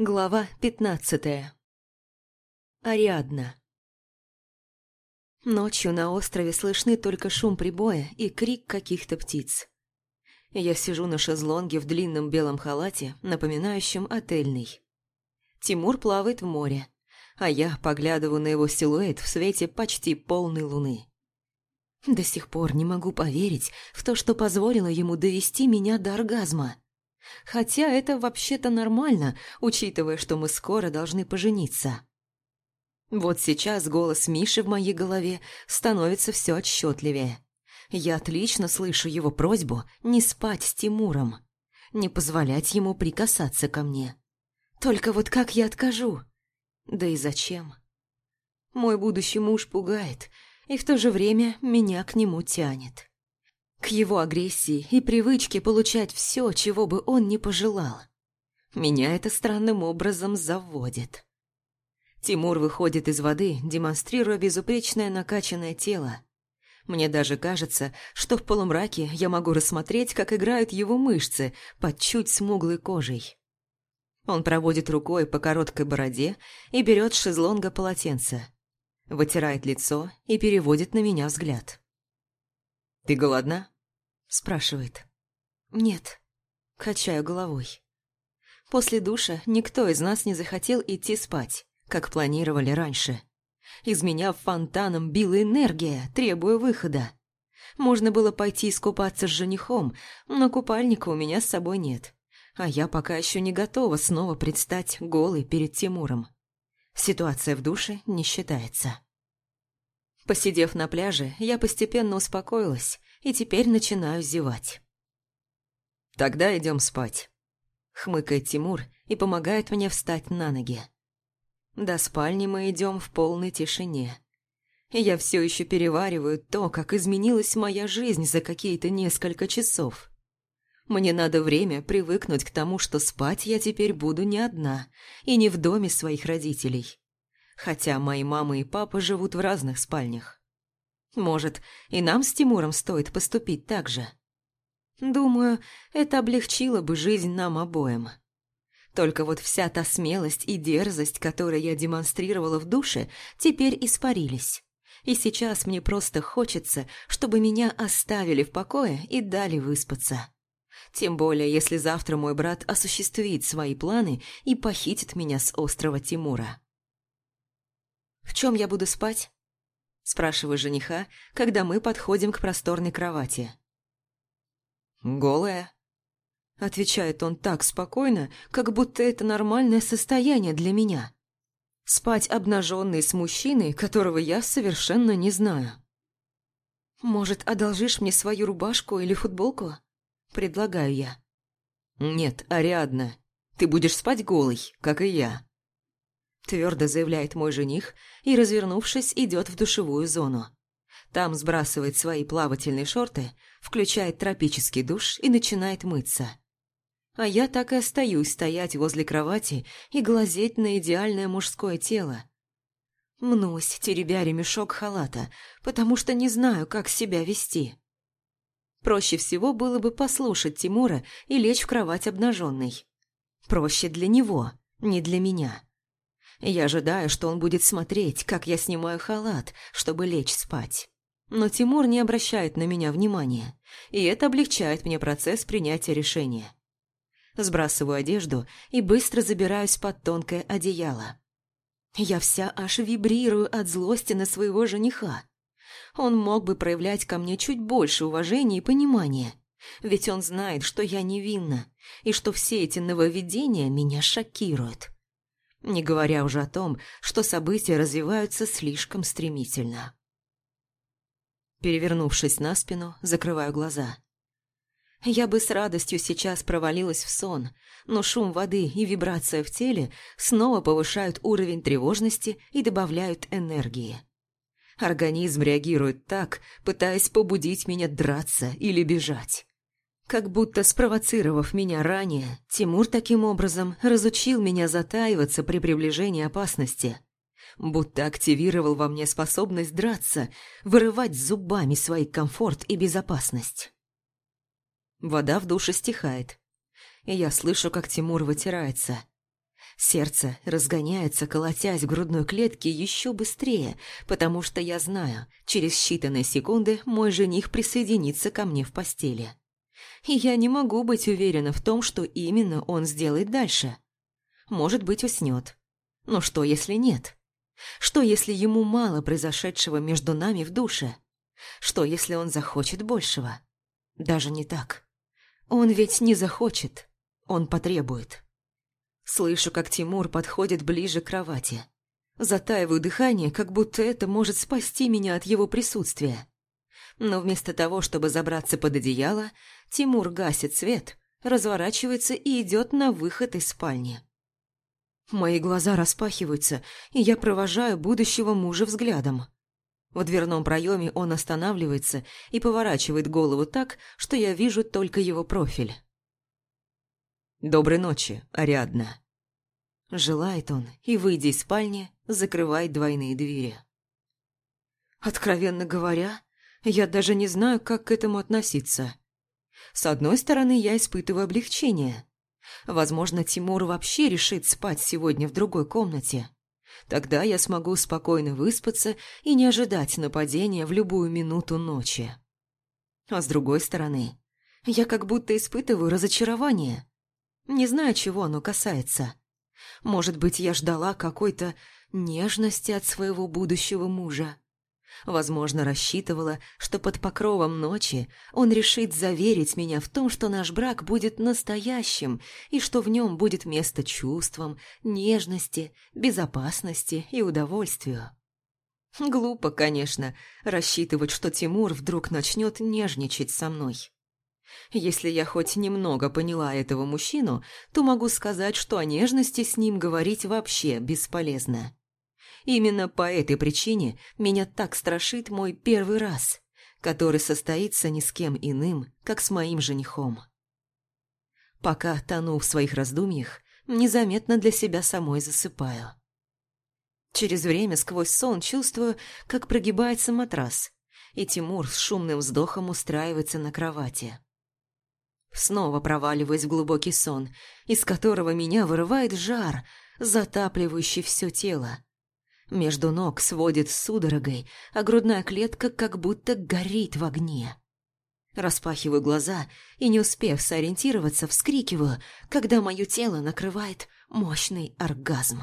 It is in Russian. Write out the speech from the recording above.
Глава пятнадцатая. Ариадна. Ночью на острове слышны только шум прибоя и крик каких-то птиц. Я сижу на шезлонге в длинном белом халате, напоминающем отельный. Тимур плавает в море, а я поглядываю на его силуэт в свете почти полной луны. До сих пор не могу поверить в то, что позволило ему довести меня до оргазма – Хотя это вообще-то нормально, учитывая, что мы скоро должны пожениться. Вот сейчас голос Миши в моей голове становится все отчетливее. Я отлично слышу его просьбу не спать с Тимуром, не позволять ему прикасаться ко мне. Только вот как я откажу? Да и зачем? Мой будущий муж пугает, и в то же время меня к нему тянет к его агрессии и привычке получать все, чего бы он не пожелал. Меня это странным образом заводит. Тимур выходит из воды, демонстрируя безупречное накачанное тело. Мне даже кажется, что в полумраке я могу рассмотреть, как играют его мышцы под чуть смуглой кожей. Он проводит рукой по короткой бороде и берет шезлонга полотенце. Вытирает лицо и переводит на меня взгляд. «Ты голодна?» – спрашивает. «Нет», – качаю головой. После душа никто из нас не захотел идти спать, как планировали раньше. Из меня фонтаном била энергия, требуя выхода. Можно было пойти искупаться с женихом, но купальника у меня с собой нет. А я пока еще не готова снова предстать голой перед Тимуром. Ситуация в душе не считается. Посидев на пляже, я постепенно успокоилась и теперь начинаю зевать. «Тогда идем спать», — хмыкает Тимур и помогает мне встать на ноги. До спальни мы идем в полной тишине. Я все еще перевариваю то, как изменилась моя жизнь за какие-то несколько часов. Мне надо время привыкнуть к тому, что спать я теперь буду не одна и не в доме своих родителей хотя мои мама и папа живут в разных спальнях. Может, и нам с Тимуром стоит поступить так же? Думаю, это облегчило бы жизнь нам обоим. Только вот вся та смелость и дерзость, которую я демонстрировала в душе, теперь испарились. И сейчас мне просто хочется, чтобы меня оставили в покое и дали выспаться. Тем более, если завтра мой брат осуществит свои планы и похитит меня с острова Тимура. «В чем я буду спать?» Спрашиваю жениха, когда мы подходим к просторной кровати. «Голая?» Отвечает он так спокойно, как будто это нормальное состояние для меня. Спать обнаженной с мужчиной, которого я совершенно не знаю. «Может, одолжишь мне свою рубашку или футболку?» Предлагаю я. «Нет, Ариадна, ты будешь спать голой, как и я», твердо заявляет мой жених и, развернувшись, идет в душевую зону. Там сбрасывает свои плавательные шорты, включает тропический душ и начинает мыться. А я так и остаюсь стоять возле кровати и глазеть на идеальное мужское тело. Мнусь, теребя ремешок халата, потому что не знаю, как себя вести. Проще всего было бы послушать Тимура и лечь в кровать обнаженной. Проще для него, не для меня. Я ожидаю, что он будет смотреть, как я снимаю халат, чтобы лечь спать. Но Тимур не обращает на меня внимания, и это облегчает мне процесс принятия решения. Сбрасываю одежду и быстро забираюсь под тонкое одеяло. Я вся аж вибрирую от злости на своего жениха. Он мог бы проявлять ко мне чуть больше уважения и понимания, ведь он знает, что я невинна, и что все эти нововведения меня шокируют не говоря уже о том, что события развиваются слишком стремительно. Перевернувшись на спину, закрываю глаза. Я бы с радостью сейчас провалилась в сон, но шум воды и вибрация в теле снова повышают уровень тревожности и добавляют энергии. Организм реагирует так, пытаясь побудить меня драться или бежать. Как будто спровоцировав меня ранее, Тимур таким образом разучил меня затаиваться при приближении опасности. Будто активировал во мне способность драться, вырывать зубами свой комфорт и безопасность. Вода в душе стихает, и я слышу, как Тимур вытирается. Сердце разгоняется, колотясь в грудной клетке еще быстрее, потому что я знаю, через считанные секунды мой жених присоединится ко мне в постели. И я не могу быть уверена в том, что именно он сделает дальше. Может быть, уснет. Но что, если нет? Что, если ему мало произошедшего между нами в душе? Что, если он захочет большего? Даже не так. Он ведь не захочет, он потребует. Слышу, как Тимур подходит ближе к кровати. Затаиваю дыхание, как будто это может спасти меня от его присутствия. Но вместо того, чтобы забраться под одеяло, Тимур гасит свет, разворачивается и идет на выход из спальни. Мои глаза распахиваются, и я провожаю будущего мужа взглядом. В дверном проеме он останавливается и поворачивает голову так, что я вижу только его профиль. «Доброй ночи, Ариадна». Желает он и, выйдя из спальни, закрывает двойные двери. Откровенно говоря, я даже не знаю, как к этому относиться. С одной стороны, я испытываю облегчение. Возможно, Тимур вообще решит спать сегодня в другой комнате. Тогда я смогу спокойно выспаться и не ожидать нападения в любую минуту ночи. А с другой стороны, я как будто испытываю разочарование. Не знаю, чего оно касается. Может быть, я ждала какой-то нежности от своего будущего мужа. Возможно, рассчитывала, что под покровом ночи он решит заверить меня в том, что наш брак будет настоящим и что в нем будет место чувствам, нежности, безопасности и удовольствию. Глупо, конечно, рассчитывать, что Тимур вдруг начнет нежничать со мной. Если я хоть немного поняла этого мужчину, то могу сказать, что о нежности с ним говорить вообще бесполезно. Именно по этой причине меня так страшит мой первый раз, который состоится ни с кем иным, как с моим женихом. Пока тону в своих раздумьях, незаметно для себя самой засыпаю. Через время сквозь сон чувствую, как прогибается матрас, и Тимур с шумным вздохом устраивается на кровати. Снова проваливаюсь в глубокий сон, из которого меня вырывает жар, затапливающий все тело. Между ног сводит судорогой, а грудная клетка как будто горит в огне. Распахиваю глаза и, не успев сориентироваться, вскрикиваю, когда мое тело накрывает мощный оргазм.